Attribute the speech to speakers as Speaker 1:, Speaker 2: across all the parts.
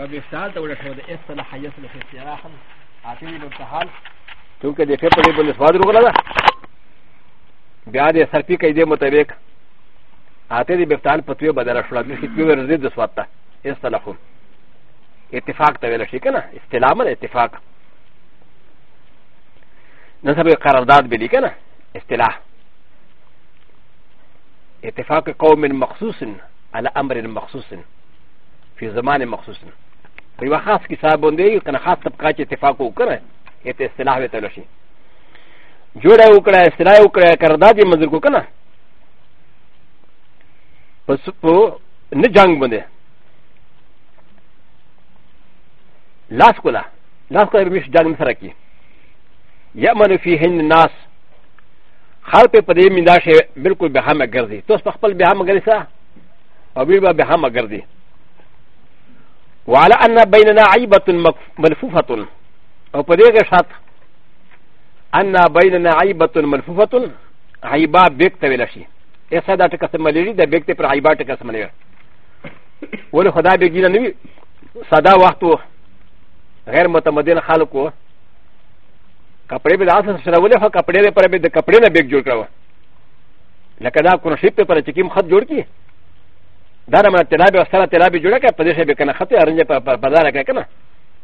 Speaker 1: باب افتال دوله شو د اصطلاح یصلح استراحا عتیب الامتحان چونکه د فقه په نسبت وروغله ده بیا د سرپی قیدې مطابق آتے دی بفتال پتوی بدل شولا د خطبی ورزی د سوات ته اصطلاحو اتفاق ته ویل شي کنه استلام اتفاق نسب قرارداد بلی کنه اصطلاح اتفاق قوم مخصوص على امر مخصوص في زمان مخصوص په یوه خاص کتاب باندې کنه خاص طبقه چې اتفاق وکړه ایت اصطلاح وته لشي جوړه وکړه اصطلاح وکړه قرارداد یې منظور کو کنه پس په نه جنگ باندې لاس کولا لاس کولا مش جنگ سره کی یمن فیهن الناس خلق په دې مینداشه بالکل به هم ګرځي تاسو خپل به هم ګرځي او ویل به هم ګرځي وعلى أن بيننا عيبة ملفوفة أو بديك شات أن بيننا عيبة ملفوفة عيبة بيكتا ولا شيء إذا هذا تكسم مليجي ده بيكتا پر عيبة تكسم مليجي ولو خدا بيجينا نبي سادا وقتو غير متمدن خالقو کپڑے به داسه شرولې خو کپڑے پر به د کپڑے نه بیگ جوړ کړو لکه دا کونشپ پر چې کوم خط جوړ کی ダラマテラビはサラテラビジュラカ、パディシェビカナハティアンジェパパダラカカナ。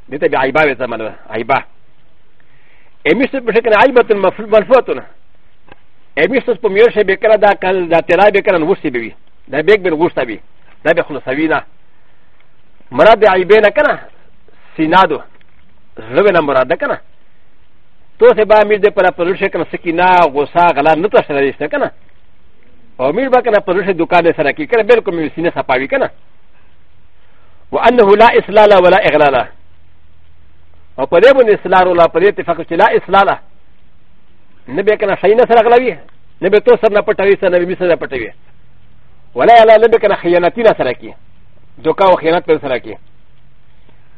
Speaker 1: でてびあいばいざまだ、あいば。エミスプシェケンアイバトンマフォトナ。エミスプミューシェビカラダカダテラビカナウシビビ。ダビビルウスタビ。ダビホノサビナ。マラデアイベナカナ、シナド。ズベナマラダカナ。トセバミデパラプルシェケンセキナ、ウサーガラン、ノタシャリステカナ。او میر به کنه پروش دکان سره کې کنه بالکل مې سینه صفاوي کنه وانه لا اسلال ولا اغلال او په دې باندې اسلال ولا په دې اتفاق چې لا اسلال نه به کنه شینه سره غلوي نه به تو سر نه پټوي سره نه به سره پټوي ولا الا نه به کنه خیانتي نه سره کې دوکا او خیانت پر سره کې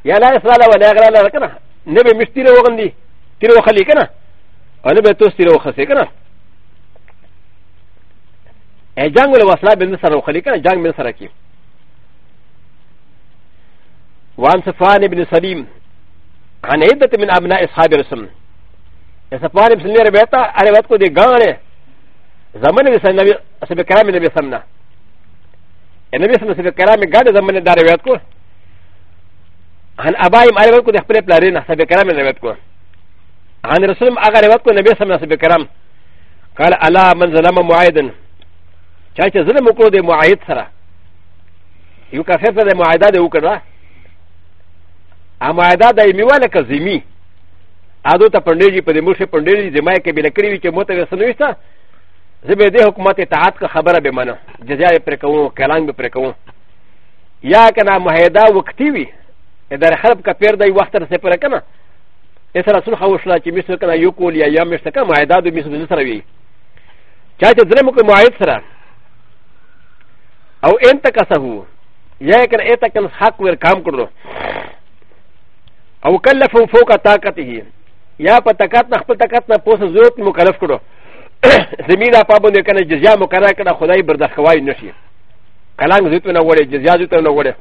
Speaker 1: یا لا اسلال ولا اغلال کنه نه به مشتي وروغندي تیر وخلي کنه او نه به تو ستیر وخسي کنه ا جنگ ول وسلا بن سره وخلی کنه جنگ بن سره کی وان صفان ابن سلیم عن عدت من ابناء اصحاب رسم صفان ابن سلیم روایتا روایت کو دے گانے زمن نبی نبی سب کرام نبی سمنا نبی سمنا سب کرام گاڑے زمن دا روایت کو عن ابائم روایت کو دے خپل پلارینا سب کرام روایت کو عن رسول اگر روایت کو نبی سمنا سب کرام قال الا من ظلم معايدا チャチャズルモコでモアイツラユカフェフェでモアイダでウカラアマイダでミワレカゼミアドタパネリパデモシパネリゼマイケビレクリウチモテガソニスタゼベデホクマテタアツカハバラベマナジャジャイプレカウンカラングプレカウンヤカナマヘダウクティビエダハルカペルダイワタセプレカナエサラソンハウスラチミスカナユコリアヤミスタカマイダドミスミスラビチャチャズルモコマイツラ او ان تکسه یا کن اتکن حق ور کام کړو او کلفو فوق طاقته یا په طاقت نه خپل طاقت نه پوسه ضرورت مکلف کړو زمین پابند کنه جزیا مقرره کړه خدای برداشت کوي نشي کلام زیتو نه وړي جزیا زیتو نه وړي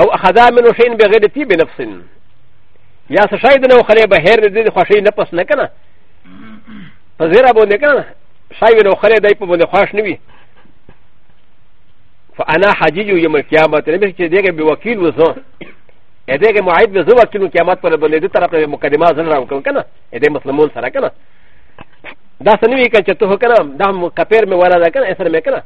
Speaker 1: او اخذا منو شین بغیر تی بنفس یا سشاید نه خلې بهر دې خوشي نه پس نه کنه په زیرا باندې کنه شاوی نو خره دای په باندې خوښ نه وي فانا حجیج یوم القیامت نه چې دیګه به وکیل وزو ا دیګه معید به زو وکیل قیامت پر باندې دې طرف ته مقدمه ځل راو کوم کنه ا دې مسلمانون سره کنه دا سنوي کنه چې ته کنه دا کپیر مې ورا ده کنه اسره مې کنه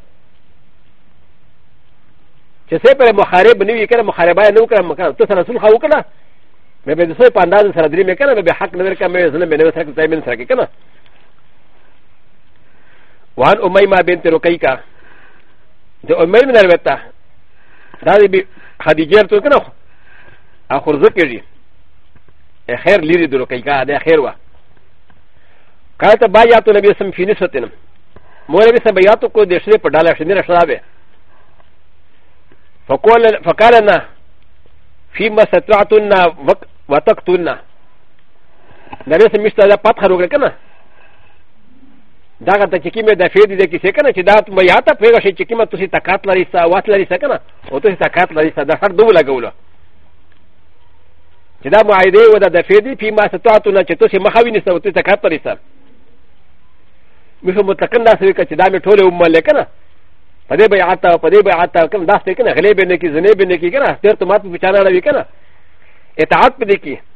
Speaker 1: چې سه پر مخارب نه وي کنه مخاربه نه وکړم کنه ته سره سلخه وکړه مې به دې سره په انداز سره درې مې کنه به حق نه ورکړم مې ظلم نه وسره کوي مې سره کنه وعن أميمة بنت رقيقة د أميمة نروتا هذه خديجة تكنخ أخر ذكري خير ليري د رقيقة هذا خير وه قالت بايات النبي سم في نسوتنا مولى بسم بياتو كو دشري بدالا شنير شرابه فقال فقالنا فيما سترعتنا وتقتلنا نبي سم مشتا لا فتح روكنا だが、チキメダフィーディキセカナチダーマヤタペガシチキマトシタカトラリサ、ワトラリセカナ、オトシタカトラリサ、ダハドウラゴラ。チダマイデウダダフィーディピマサトアトナチトシマハウニサウトシタカトリサ。ミフォムタカンダセカチダメトレウマレカナ。パデバヤタ、パデバヤタ、カンダセカナ、レベネキズネベネキガナ、デルトマトフィチャナラビカナ。エタアップディキ。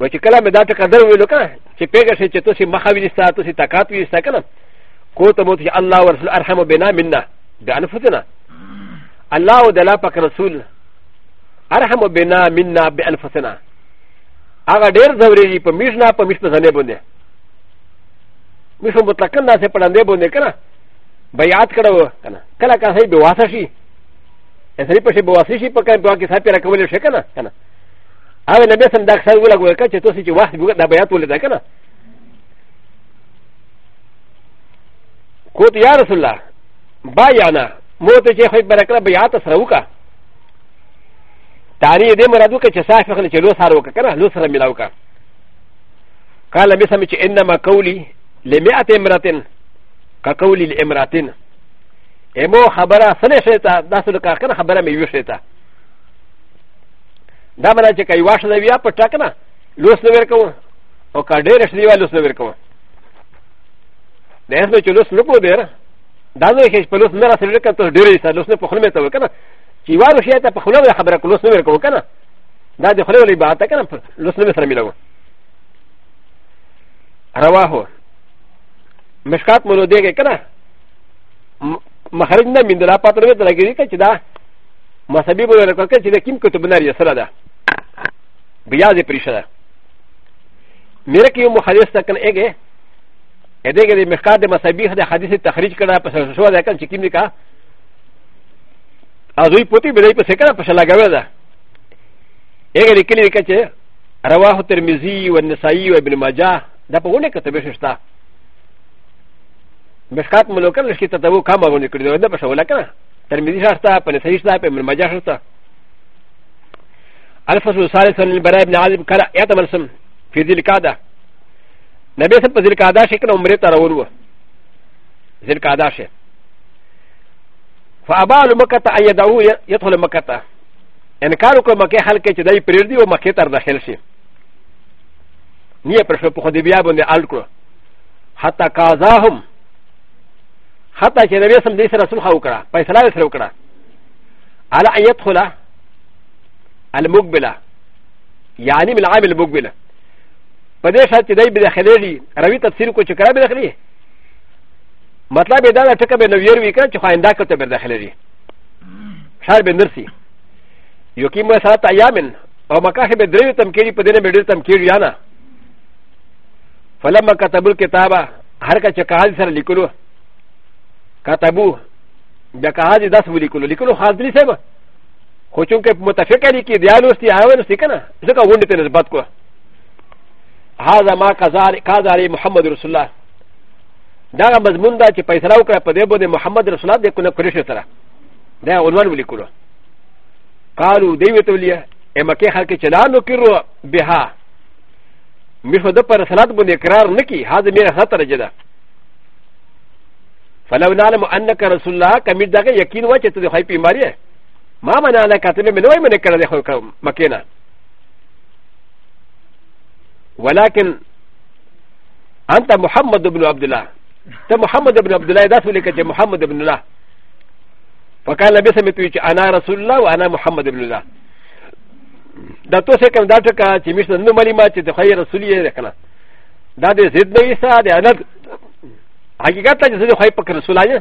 Speaker 1: و چې کله مې دا تقدر ویلو کنه چې پیګه شي چې تاسو مخه ویلی ستا تاسو طاقت ویلی ستا کنه کو ته مو چې الله ورسول ارحم بنا منا بانفسنا الله او د الله پاک رسول ارحم بنا منا بانفسنا هغه ډیر زوري په میشنا په میشنا ځنه باندې میشو مطلق نه سه پړندې باندې کنه بیعت کړو کنه کله کله به واسه شي اسری په شی به واسه شي په کله په کې صاحب راکول شي کنه کنه او نبی سم دا اکثر ولګول کړه چې تاسو چې وخت وګ دا بیات ولید کنه کوت یا رسول الله با یانا مو ته چې خو برکره بیات سره وکا تاری دې مرادو کې چې صاحب خل چې لو سره وکا کنه لو سره ملاو کا قال نبی سم چې انما قولي لمئات امراتن كقولي لامراتن امو خبره سنه شیتا داسلو کا کنه خبره مې ویښه ダマナチェカイワシナビアパタカナ、ロスネベコウ、オカデレシリワロスネベコウ。で、そのチュロスノコデラ、ダメヘスプロスナラセレカトデリサ、ロスネポホメトウカナ、キワロシエタポホメハブラコロスネベコウカナ、ダデホレリバタカナ、ロスネベサミロウ。アワホ、メシカトモロデゲカナ、マハリナミンダパトレベタラギリカチダ、マサビブラコケチでキムコトブナリアサラダ。بیا دې پریشره میرے کې یو محدث تا کنه اګه ا دې کې د مخکار د مصابیح د حدیث تخریج کړه په سر شو دا کنه چې کیم نه کا ازوی پوتی به دې په سکه په شلا غوې ده اګه دې کلی کچه رواه ترمذی او نسائی او ابن ماجه دا په ونه کته به شتا مخکات ملوکل لشي ته وو کامه ونه کړی دا په شولا کنه ترمذی شاستا په نسائی شاستا په ابن ماجه شاستا الفصل الثالث عن البراء بن عازب قال يعتمر سم في ذي القعدة نبي سم ذي القعدة شكل عمره ترولوه ذي القعدة شيء فأبا المكة أن يدعوه يدخل مكة إن كانوا كل مكة حلقة جداي بريردي ومكة تر داخل شيء نيه پرشو په خدي بیا باندې آل کړو حتی قاضاهم حتی چې نبی سم دې سره صلح وکړه فیصله سره وکړه على ان يدخل المقبله يعني من العام المقبله فدي شرط دي بداخلي روي تفسير كو چكرا بداخلي مطلب دا دا ټکه به نویر وی کړه چې خواندا کته به بداخلي شار به نرسي یو کې مې سات ایامن او مکه به درې تم کېږي په دې نه ډېر تم کېږي یا نه فلما كتبوا الكتاب هر کچ کاج سره لیکلو كتبوا دا کاج داس ولیکلو لیکلو حاضر سیبه خو چون که متفق علی کی دیالو استی آوان استی کنه زکا وندی تن نسبت کو هذا ما قاضی محمد رسول الله دا مضمون دا چې پیسره وکړه په دې بده محمد رسول الله د کنه کړی سره دا عنوان ولیکلو قالو دی ویته ولیا امکه خلک چلانو کړو بها مشه د پر رسالت باندې اقرار نکي هاذ میرا خطر جدا فلو نعلم انك رسول الله کمیر دغه یقین و چې ته د خی پیماریه ما منا ل ك ت ب من وين من كرد يخلق مكينا ولكن أنت محمد بن عبد الله ت محمد بن عبد الله داس لك محمد بن الله فقال النبي صلى الله عليه وسلم أنا رسول الله وأنا محمد بن الله دا تو سه کوم دا ټکا چې مشته نو ملي ما چې د خیر رسول یې کنه دا د زید نه عیسی د انت حقیقت ته چې د خیر پک رسول یا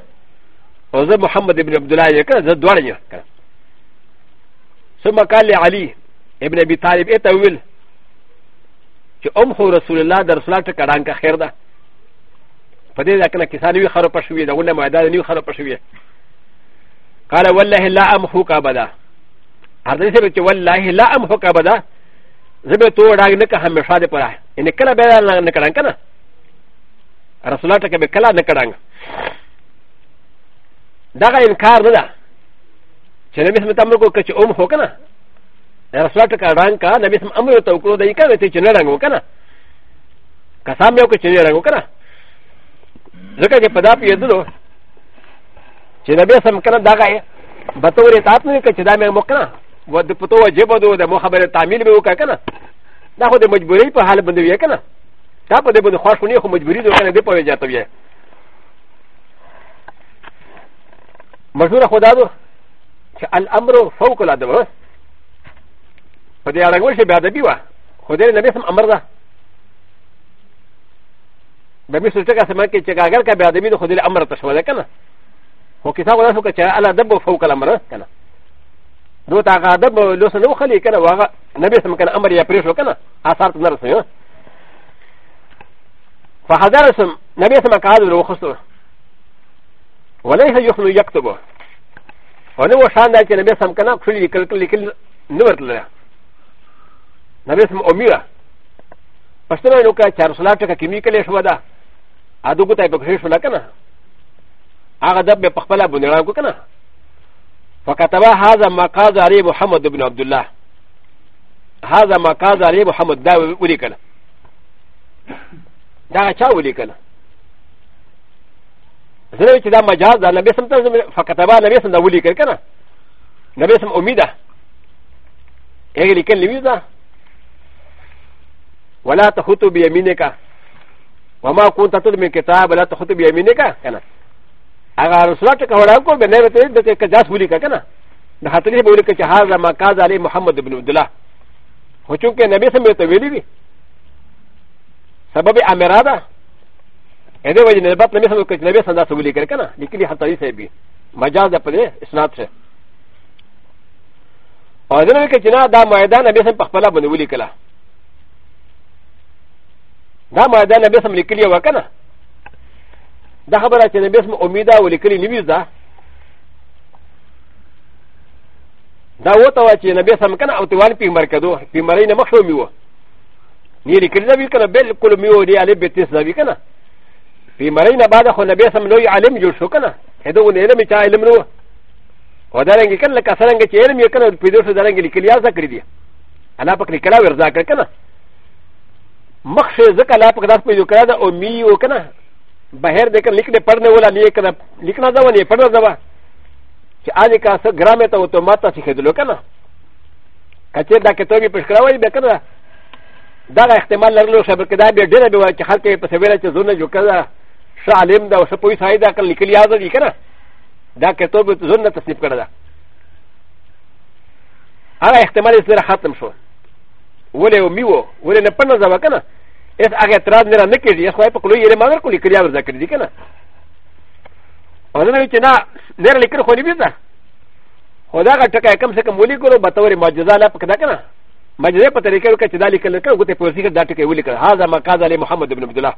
Speaker 1: او زه محمد ابن عبد الله یې کنه زه دوړ یې کنه ثم قال لعلي ابن ابي طالب ايه تاويل چې ام خو رسول الله در رسول الله کډان کا خیر ده په دې ځکه نه کسان وی خراب شوی دا ونه ماده نه خراب شوی قال والله لا ام خو کا بدا هر دې سره چې والله لا ام خو کا بدا زبه تو ډاګ نه که همیشه ده پره ان کله به نه کډان کنه رسول الله ته به کله نه کډان دغه انکار نه ده چې نبی سم تمر کو کچ اوم هو کنه رسول ته کاران کا نبی سم امر ته وکړو دای کنه ته چې نه رنگ وکنه کسام یو کې چې نه رنگ وکنه ځکه چې پدا پی یدلو چې نبی سم کنه دا غه بتورې تاسو نه کچ دا مې مکنه و د پتو وجب دو د مو خبره تعمیل به وکړه کنه دا خو د مجبورۍ په حال باندې وی کنه تا په دې باندې خوښونه خو مجبورۍ دوه کنه دې په وجه ته وی مشهور خدا دوه الامر فوق الادب فدي ارغول شي بادبي وا خدای نبی سم امر ده د می سوچ کا سمه کې چې اگر کا بادبي نو خدای امر ته شو ده کنه هو کتاب ولا سو کې الادب فوق الامر کنه دو تا غادب لوس نو خلی کنه واغه نبی سم کنه امر یا پریشو کنه اثر ته نرسې یو فحضر سم نبی سم قاعد ورو خستو وليس يخلو يكتبه و ن و ش ا ن د ا چې نبی سم کنه خو لیکل لیکل نه ورتله نبی سم امیره پښتنه نو کا چار سلا ټکه کمی کله شو دا ا دغه ته په خیر شو لکنه هغه د په خپل بنړا کو کنه فكتب هذا ما قال علي محمد بن عبد الله هذا ما قال علي محمد دا ولي کنه دا چا ولي کنه زه چې دا مجاز ده نبی سم ته فکتبا نبی سم دا ولیکل کنه نبی سم امیده هغه لیکل لوي ده ولا تخطو بيمينك وما كنت تدمي كتاب ولا تخطو بيمينك كنا اغا رسولات كهولا كو بنيرة تدك كجاس بوليكا كنا ده حتلي بوليكا جهاز ما كاز عليه محمد بن عبد الله هو چونکه نبي سمي تويلي بي سبب امراده ا د ه وجه نسبت نه مثلا کوي نبی سندا سولي کړ کنه لیکلي حتی سي بي مجاز ده په اسناد شه او دا نه کې نه دا ميدان نبی سم په خپل باندې ولي کړه دا ميدان نبی سم لیکلي و کنه دا خبره چې نبی سم امیده ولیکلي نیوي ده دا وته و چې نبی سم کنه او توان پی مرکدو پی مرینه مخ شو میو نه لیکلي دا وی کنه بالکل میو دی علي بتس دا وی کنه في مرينا بعد خو نبي سم لوي علم جو شو كنا هذا ون علم يتا علم نو ودارنگ كن لك سرنگ چ علم يكن بيدو شو دارنگ لكليا ذکر دي انا پک نکلا ورزا کر كنا مخش زکا لا پک داس پیدو کرا دا او می او كنا بهر دیکن لکھنے پڑھنے والا لیے کنا لکھنا دوا نہیں پڑھنا دوا کہ آج کا سر گرام ہے تو تو ماتا سیکھے دلو کنا کچے دا کتو بھی پیش کراوی بے کنا دا احتمال لرلو شبر کدا بے ډیره به چې خلک په سویره چې زونه جوړ کړه ش عالم دا ش پوي ساي دا کل لیکل یاد دي کنه دا کتاب زون نه تصنیف کړه دا هغه احتمال یې سره ختم شو ولې او میو ولې نه پنه ځو کنه اس هغه اعتراض نه نه کړي اس خو په کلو یې مگر کو لیکل یاد ذکر دي کنه او نه چې نه نه لیکل خو نه بيځه خو دا غټه کې کم څه کم ولي کولو به تور معجزه لا پکدا کنه معجزه په طریقې کې چې دا لیکل کړه غته په ورسې دا ټکی ولیکل هاذا ما قال محمد بن عبد الله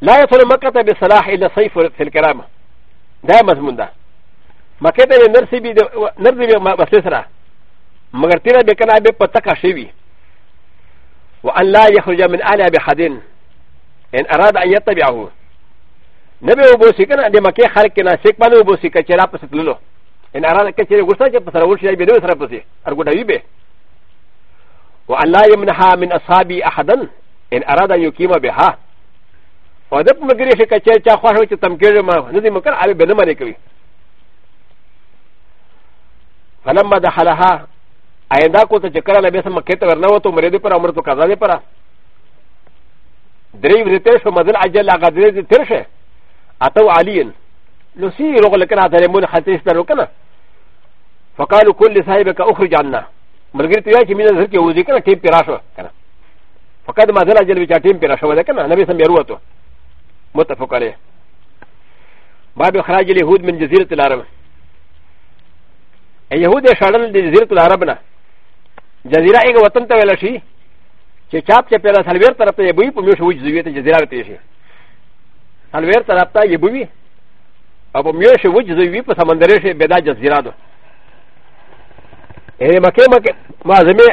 Speaker 1: لا يصل مكه بصلاح الا سيف في الكرامه دا مضمون ده مكه نرسي بي نرسي بي بسسرا مگر تیرا بے کنا بے پتکا شیوی و ان لا یخرج من آل ابی حدین ان اراد ان یتبعه نبی و بوسی کنا دی مکی خلق کنا سیک بانو بوسی کچرا پس تللو ان اراد کچرا گستا چ پسرا ورشی بے نو سرا پسی ارگڈوی بے و ان لا یمنها من اصحابی احدن ان اراد ان یقیم بها و د مګری شي کچې چا خوښ وي چې تم کېږي ما نه دي مکر علي بنه مری کوي فلما دخلها آینده کو ته چکر له بیسه مکه ته ورنه وته مرید پر امر تو قضا دې پر درې ورته شو مدل اجل هغه دې تیر شه اتو علین لو سی رغل کنه د لمون حتیش درو کنه فقالوا كل صاحبك اخرج عنا ملګری ته چې مینه زر کې وځي کنه ټیم پیرا شو کنه فقط مدل اجل وچا ټیم پیرا شو ده کنه نبی سم بیروته متفق عليه باب اخراج اليهود من جزيرة العرب اليهود شارل جزيرة العرب نه جزيرة ايغا وطن تا ولا شي چې چاپ چې پیلا سلویر طرف ته یبوی په میوش وج زویته جزيرة ته شي سلویر طرف ته یبوی او په میوش وج زوی په سمندر شي بدا جزيرة دو اې مکه مکه ما زمي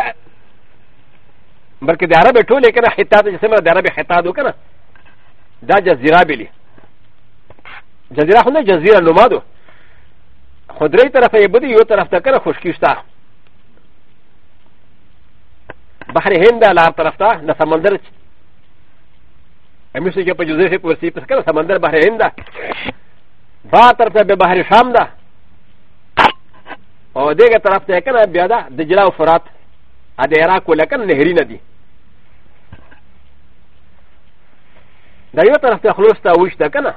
Speaker 1: بلکې د عرب ټوله کنه حتا ته چې سمره د عرب حتا دو کنه دا جزیره بلی جزیره خو نه جزیره نمادو خو درې طرفه یې بده یو طرف ته کنه خشکي شته بحر هند لار طرف ته نه سمندر همیشه چې په جزیره کې ورسی پس کنه سمندر بحر هند ده با طرف ته به بحر شام ده او دغه طرف ته کنه بیا ده د جلا فرات ا د عراق ولکن نهري نه دي دا یو طرف ته خلوص ته وښته کنه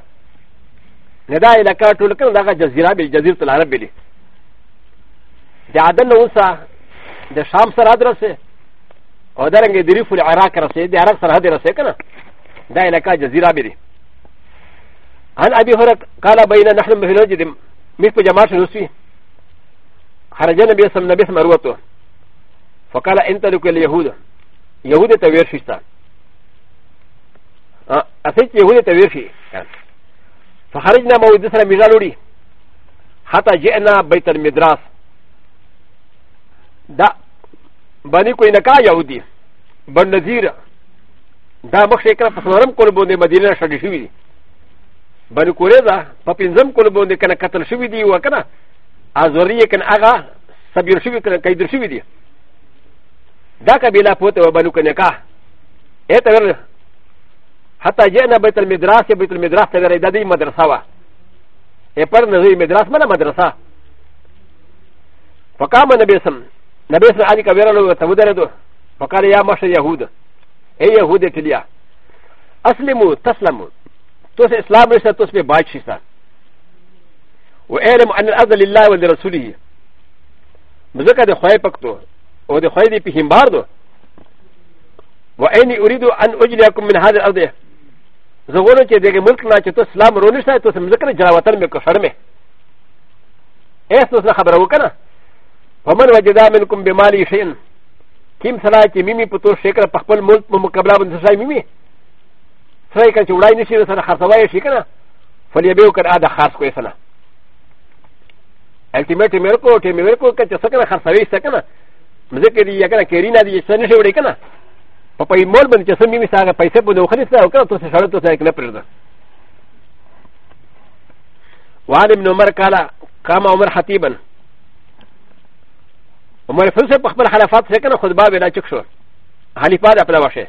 Speaker 1: نه دا علاقه ټول کنه دا جزیره به جزیره العرب بلی د عدن اوسه د شام سره درسه او درنګ د ریف العراق رسه د عراق سره درسه کنه دا علاقه جزیره بلی عن ابي هريره قال بين نحن مهلوج مش بجماعه نسوي خرج النبي صلى الله عليه وسلم روته فقال انت لك اليهود يهود توير شيطان اصيت يهودي تويشي فخرجنا مودسنا مجالوري حتى جئنا بيت المدراس دا بني كوينكا يهودي بن نذير دا مخشي كنا فسنرم كل بوندي مدينة شدي شوي دي بني كوريزا فبنزم كل بوندي كنا قتل شوي دي وكنا ازوريه كان اغا سبير شوي كنا كيدر شوي دي دا قبيلة فوت وبنو كنكا ايه تغير حتى جاءنا بيت المدرسه بيت المدرسه لردادي مدرسه و يقر نزوي مدرسه من مدرسه فقام النبي سم نبي سم عليك ويرلو وتودردو فقال يا مشى يهود اي يهود تليا اسلموا تسلموا توس اسلام رسا توس بباشيسا واعلم ان الارض لله ولرسوله مزكا د خوي پکتو او د خوي دي په همبار دو واني اريد ان اجلكم من هذا الارض زه غواړم چې دغه ملک نه چې ته اسلام رونه شې ته سم ذکر جلا وطن مې کو شرمې ایسو څه خبره وکنه فمن وجدا منکم بمالی شین کیم سلا چې میمی په تو شکر په خپل ملک په مقابله باندې ځای میمی سره کله چې وړای نشي سره خرڅوای شي کنه فلیبیو کر ادا خاص کوې سره الټیمیټ مې ورکو ټیمې ورکو چې څنګه خرڅوي څنګه مزه کې دی یا کنه کېرینا دی څنګه شي وړي کنه パパイモルバンチェスミミサーがパイセブのウハリサーカトシャルトセクレプルダ。ワリムのマカラ、カマオマハティバン。ウマルフルセパパハラファセカナホバーベラチクション。ハリファダプラワシェ。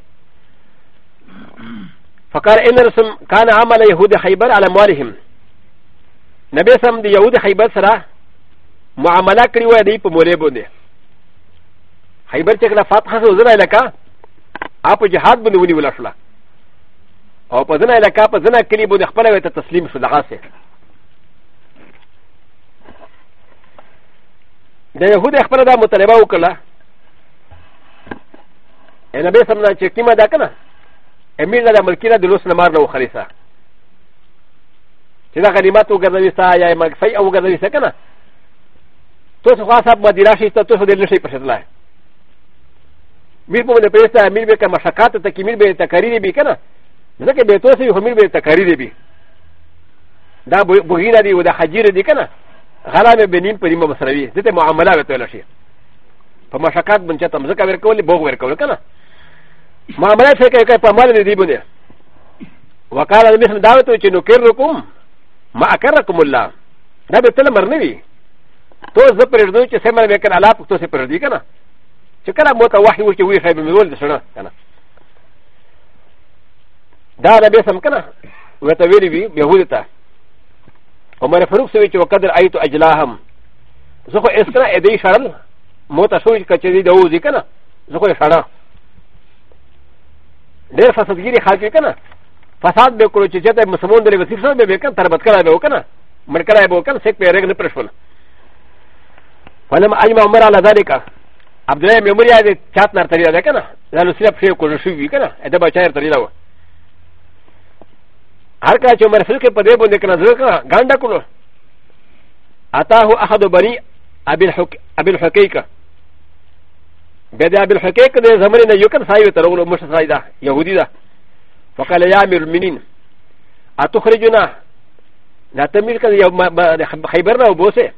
Speaker 1: ファカエンルスム、カナアマレイウデハイバーアラモリヒム。なべさんでヤウデハイバーサラ、マアマラクリウエディプモレブンデ。ハイバーチェクラファタハウズライラカ。ا په جهاد باندې ونیول شو او په ځنه علاقه په ځنه کلی باندې خپل وته تسلیم شو دغه سه د يهود خپل دا مطالبه وکړه ان به سمنا چې کیما دا کنه امیر دا ملکی دا د لوس نه مار نه وخلیسه چې دا غنیمت وګرځوي ستا یا مګفي او وګرځوي سکنه تاسو خاصه مدیرا شي تاسو دې نشي پښتلای ミルボネプレスタミルベカマシャカタタキミルベタカリリビキャナ。なけべとせよミルベタカリリビ。ダブギナリウダハジリディキャナ。ハラメベニンプリモムサビ。ディテモアマラベトラシ。パマシャカタムチャタムザカベコリボウェコリキャナ。ママラシェケケパマリディブネ。ワカラミスンダウトチノケルコム。マアカラコムラ。ダベトラマネビ。とずプレゼンチセマメカラプトセプレディキャナ。چې کله مو ته وحي وکړي وی خیبه مې ول د سره کنه دا د به سم کنه وته ویلی وی يهود ته عمر فاروق سوي چې وقدر ايت اجلاهم زه خو اسره ا دې شړل مو ته شوې کچې دې دوزي کنه زه خو شړا ډېر فسادګيري خلک کنه فساد به کړو چې چې مسلمان دې وسیف سره به کنه تربت کړای به وکنه مرکړای به وکنه سیک پیرګ نه پرشول فلم اجمع عمر على ذلك アブレメモリアでチャッナータリアだけな。ラルスラプシェコルシュウィーかな。エデバチャータリアは。アルカチョマルスケパデボネカナズカ、ガンダコロ。アタホアハドバリアビルハケイカ。ベデアビルハケイカでザマリナユカンサイウタロウムシサイダ、ヤウディダ。ファカレヤミルミニン。アトハリジュナ。ナタミルカでハイバナをボセ。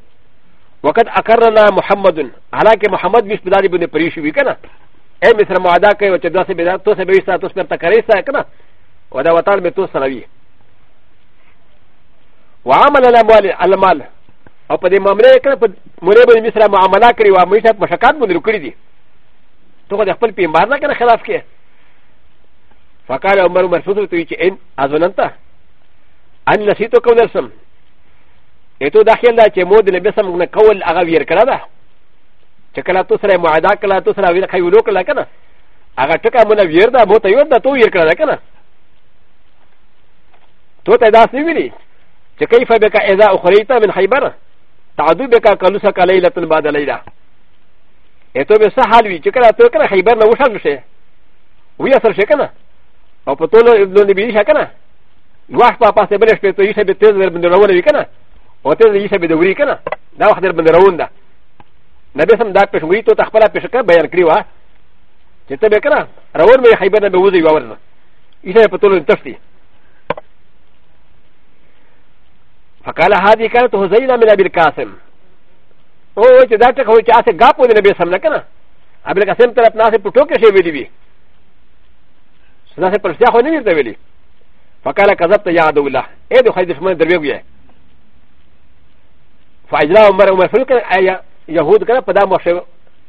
Speaker 1: وقد اكرنا محمد على ك محمد مش بداري بن بريشي بكنا اي مثل ما عدا كي وتدا سبدا تو سبيسا تو سبتا كريسا كنا ودا وطال بتو سراوي وعمل الاموال المال او قد مامري كنا مولي بن مثل ما عملا كري ومشات مشكات بن ركري دي تو قد خپل پیمبار نه کنه خلاف کې فقال عمر مرفوض تو چې ان اذننت ان نسيتو کو درسم ته دا خیال دا چې مو د لبس موږ نه کول هغه ویر کړه ده چې کله تو سره معاهده کله تو سره ویر خیولو کله کنه هغه ټکه مونږ ویر ده مو ته یو ده تو ویر کړه ده کنه تو ته دا څه ویلي چې کیف بک اذا اخریت من خیبر تعذو بک کلوسک لیلۃ بعد لیلہ ته به څه حال وي چې کله تو کنه خیبر نه وشل شي وی اثر شي کنه او په ټول ابن نبی شي کنه واخ په پاسه بلش په تو یې شه به تیز ور باندې راولې کنه و ت ز ي س ب د و ر ي ك ن ا دا و خ د ر ب ن ر و ن د ا ن ب ي س م دا پ ش و ر ي تو تخبر ا پ ش ك ا بيان ك ر ي و ا ج ت ب ك ن ا روان بي خيبر ن ب و ز ي و ا ر ن ا ي س ا ب ط و ل ن ت ف ت ي فقال هذه كانت ه ز ي ن ة من ابي القاسم او ج د ا ت ك هو ج ا س غاب و ن ب ي س م ن ك ن ا ابي القاسم ترى ناس بطوكه شيء بدي بي ناس برشا هو نبي فقال كذبت يا عدو الله ايه دو خير دشمن درويه فاجرا عمر عمر فلو كان ايا يهود كان فدا مشي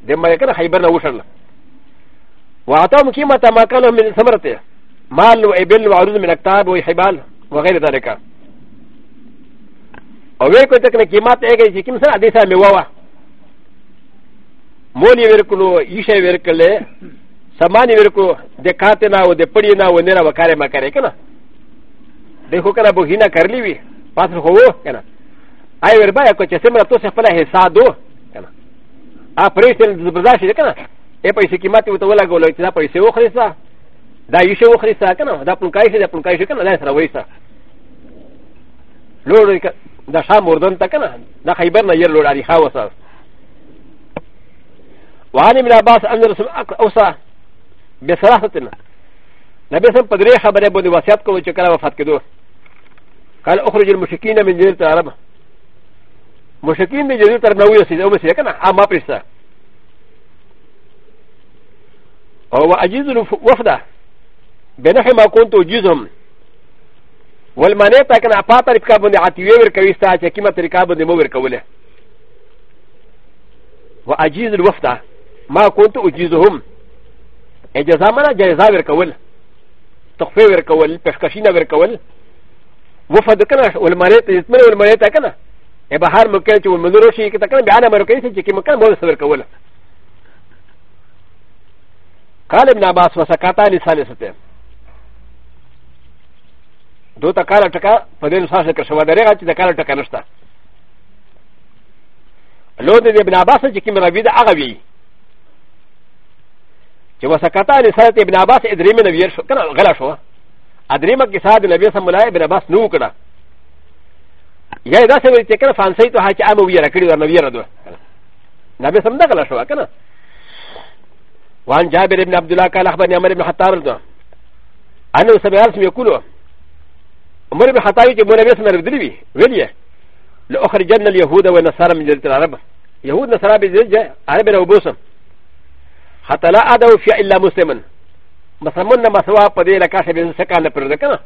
Speaker 1: دم كان خيبر نوشل واعطاهم قيمه ما كان من ثمرته مال وابل وعروض من اكتاب وحبال وغير ذلك او ويكو تكن قيمات ايجي كم سنه ديسا ميواوا مولي ويركلو يشي ويركله سماني ويركو دكاتنا ودپڑینا ونرا وکاره مکاره کنا دیکھو کنا بو ہینا کرلی وی پاس ہو کنا アイウェルバイアコチェセムラトセファレヘサドアプレイセンズブザシデカナエパイセキマティウトウラゴロイツアパイセオクリサダユシオクリサカナダプンカイシダプンカイシカナダサウェイサローリカダシャモルドンタカナダハイバナヤローラリハワサワニミラバスアンドルスオサベサラサティナなべさん、パデレーハバレボディワシャコウチェカラファケド。カルオクリジルムシキナミンジェルタアラバ。مشکین دی جدی تر نوی رسید او مسیح کنه اما پرسته او و عجیز الوفده بنح ما كنت عجیزهم والمانه تا کنه اپا طریقه باندې عطیوه ورکوي ستا چې کیمه طریقه باندې مو ورکوله و عجیز الوفده ما كنت عجیزهم اجازه منا جایزه ورکول تخفیه ورکول پشکشینه ورکول وفد کنه والمانه ته اسمه والمانه تا کنه ا ب ه ا ر مكان ت و م ن ر و ش ي ك ت ك ن بان امريكا ي مكان ب و ل س ب ر ك و ل قال ابن عباس وسكاتا لسانسته دو تكالا تكا فدين ساسك شوادريغا تكالا تكا نشتا لو د ابن عباس ج ك م ر ا ب ي د ا غوي ج و سكاتا لسانت ابن عباس ادريم نبير شو كان غلا شو ادريمك سعد نبيس ملاي ابن عباس نوكنا やだせわりてからファンサイトはちあのウィアクリアのウィアド。なべさんだからしょわかな。ワンジャベルのアブドラカラバニアメリカハタルド。アノセベアスミュクロ。モレブハタイチモレベスメルディビ、ウィリア。ローハリジャンナルヤホーダウェナサラミジェルトアラブ。ヤホーダサラビジェルジャアラベラオブソン。ハタラアダウフィアイラムセメン。マサモンナマサワパディラカシャビンセカンダプロデカナ。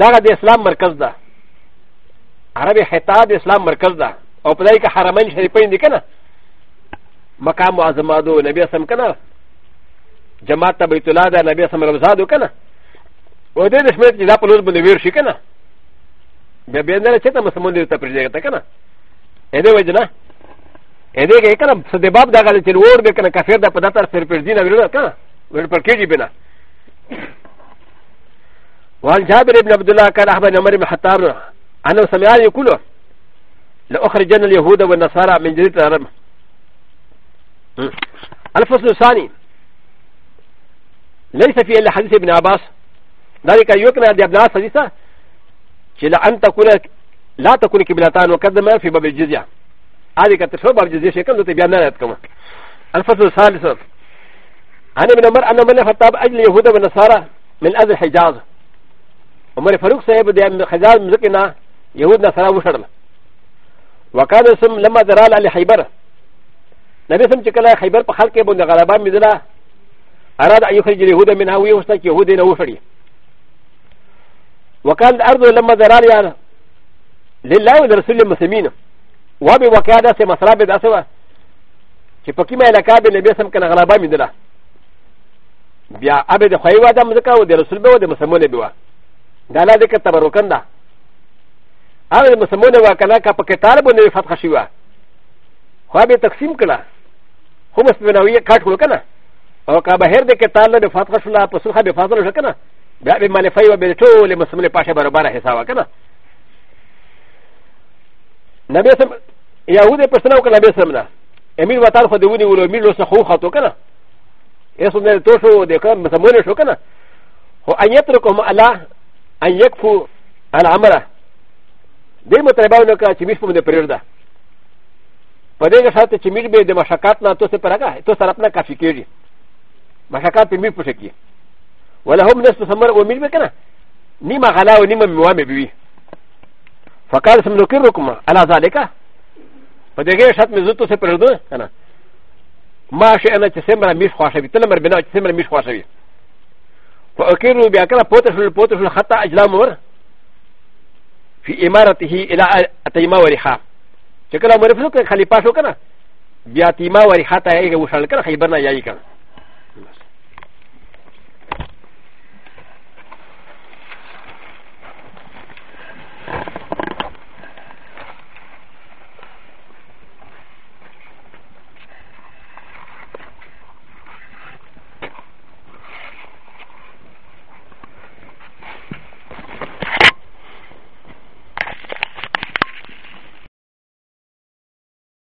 Speaker 1: دغه د اسلام مرکز ده عرب حتا د اسلام مرکز ده او په دای کې حرمین شریفین دي کنه مقام معظمادو نبی اسلام کنه جماعت ته بیت الله ده نبی اسلام روزادو کنه و دې د شمیت چې دا په لوز باندې ویر شي کنه بیا بیا نه چې ته مسلمان دې ته پرځي کنه اې دې وجه نه اې دې کې کنه څه د باب دغه چې ور دې کنه کافر ده په دتر سر پرځي نه ویل کنه ور پر کېږي بنا وعن جابر بن عبد الله كان احمد عمر بن حتى انا سمعان يقول لاخرجن اليهود والنصارى من جزيره العرب الفصل الثاني ليس في الا حديث ابن عباس ذلك يقنع بابن عباس حديثا لان تكون لا تكون كبلتان وقدما في باب الجزيه هذه كتفهم باب الجزيه شكل تبيانات كما الفصل الثالث انا من امر انا من الخطاب اجل اليهود والنصارى من اجل الحجاز عمر فاروق صاحب د خزال مزک نه يهود نه سره وشړل وکال سم لما درال علي خیبر نبی سم چې کله خیبر په خلک باندې غلبا مزله اراد ان يخرج اليهود منها ويوسط يهود نه وشړي وكان الارض لما درال يعني لله ولرسول المسلمين وابي وكاده سي مسراب داسوا چې پکې مې لکابه نبی سم کله غلبا مزله بیا ابي د خوي واده مزکا و د رسول به و د مسلمان به ダラディケタバロカンダアレムサモネワカナカパケタラボネファカシワハビタクシムカラホムスメナウィカトロカナオカバヘデケタラデファカシュラパソハビファザルカナダビマネファイワベトウレムサモネパシャバラバラヘサワカナなべさま、やうでパスナーかなべさまな。エミルワタフォデウニウロミロサホーハトカナ。エソネルトショーでカムサモネショカナ。アニャトロコマアラ ان يكفو الامر دي مترباو نكا چميش پم دي پريردا پدې کې ساتي چې میر به د مشکات نه توسه پرګه تو سره خپل کافي کېږي مشکات په میر پوښ کې ولا هم نس ثمر او میر وکنه نیمه غلا او نیمه موامه بي فقال سمنكركم على ذلك پدې کې شات مې زوت څه پرېږدو کنه ما شي انا چې سمره مش خوښوي تل مر بنا چې سمره مش خوښوي فاكيرو بياكلا بوتشل بوتشل حتى اجلامور في امارته الى اتيما وريحا شكرا مرفوك خليفه شكرا بياتيما وريحا تايغا وشالكا خيبرنا يايكا